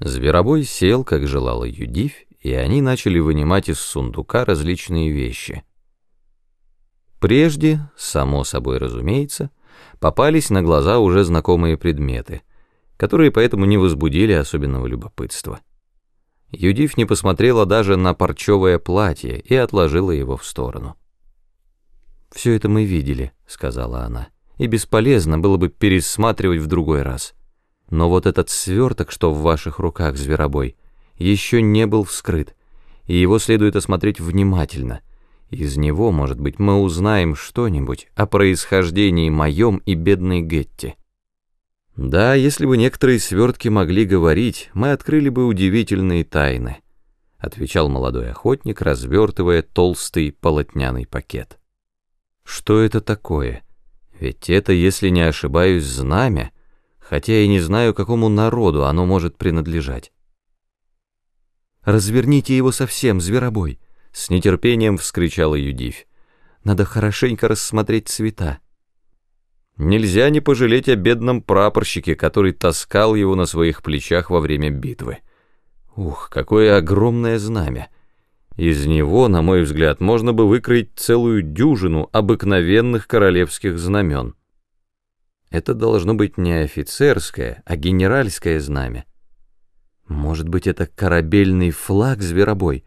Зверобой сел, как желала Юдивь, и они начали вынимать из сундука различные вещи. Прежде, само собой разумеется, попались на глаза уже знакомые предметы, которые поэтому не возбудили особенного любопытства. Юдив не посмотрела даже на парчевое платье и отложила его в сторону. «Все это мы видели», — сказала она, — «и бесполезно было бы пересматривать в другой раз». Но вот этот сверток, что в ваших руках, зверобой, еще не был вскрыт, и его следует осмотреть внимательно. Из него, может быть, мы узнаем что-нибудь о происхождении моем и бедной Гетти. Да, если бы некоторые свертки могли говорить, мы открыли бы удивительные тайны, отвечал молодой охотник, развертывая толстый полотняный пакет. Что это такое? Ведь это, если не ошибаюсь, знамя, хотя и не знаю, какому народу оно может принадлежать. «Разверните его совсем, зверобой!» — с нетерпением вскричала Юдивь. «Надо хорошенько рассмотреть цвета». Нельзя не пожалеть о бедном прапорщике, который таскал его на своих плечах во время битвы. Ух, какое огромное знамя! Из него, на мой взгляд, можно бы выкроить целую дюжину обыкновенных королевских знамен. Это должно быть не офицерское, а генеральское знамя. Может быть, это корабельный флаг зверобой.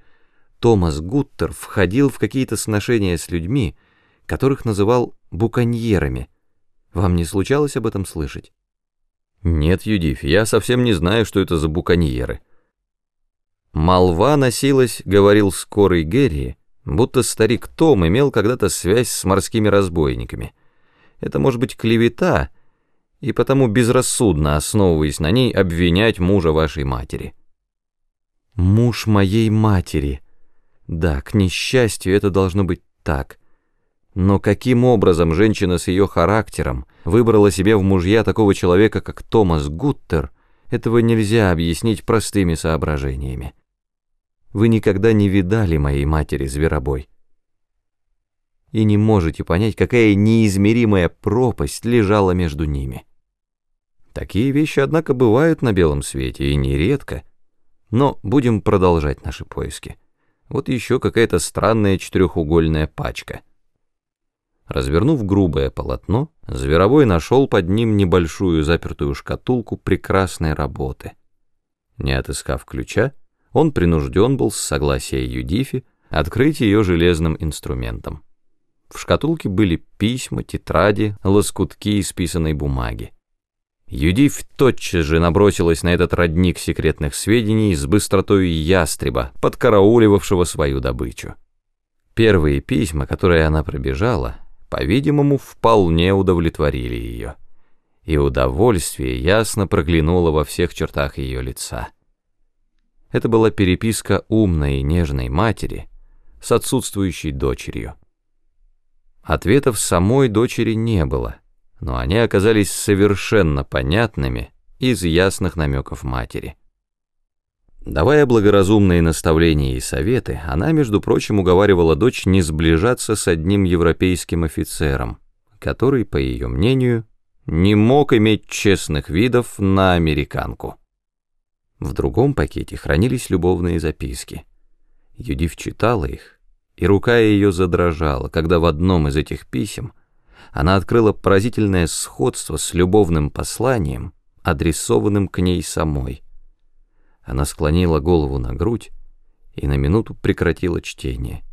Томас Гуттер входил в какие-то сношения с людьми, которых называл буконьерами. Вам не случалось об этом слышать? Нет, Юдиф, я совсем не знаю, что это за буконьеры. Молва носилась, говорил скорый Герри, будто старик Том имел когда-то связь с морскими разбойниками. Это может быть клевета, и потому безрассудно, основываясь на ней, обвинять мужа вашей матери. Муж моей матери. Да, к несчастью, это должно быть так. Но каким образом женщина с ее характером выбрала себе в мужья такого человека, как Томас Гуттер, этого нельзя объяснить простыми соображениями. Вы никогда не видали моей матери, зверобой и не можете понять, какая неизмеримая пропасть лежала между ними. Такие вещи, однако, бывают на белом свете, и нередко. Но будем продолжать наши поиски. Вот еще какая-то странная четырехугольная пачка. Развернув грубое полотно, Зверовой нашел под ним небольшую запертую шкатулку прекрасной работы. Не отыскав ключа, он принужден был с согласия Юдифи открыть ее железным инструментом. В шкатулке были письма, тетради, лоскутки исписанной бумаги. Юдив тотчас же набросилась на этот родник секретных сведений с быстротой ястреба, подкарауливавшего свою добычу. Первые письма, которые она пробежала, по-видимому, вполне удовлетворили ее. И удовольствие ясно проглянуло во всех чертах ее лица. Это была переписка умной и нежной матери с отсутствующей дочерью. Ответов самой дочери не было, но они оказались совершенно понятными из ясных намеков матери. Давая благоразумные наставления и советы, она, между прочим, уговаривала дочь не сближаться с одним европейским офицером, который, по ее мнению, не мог иметь честных видов на американку. В другом пакете хранились любовные записки. Юдив читала их и рука ее задрожала, когда в одном из этих писем она открыла поразительное сходство с любовным посланием, адресованным к ней самой. Она склонила голову на грудь и на минуту прекратила чтение.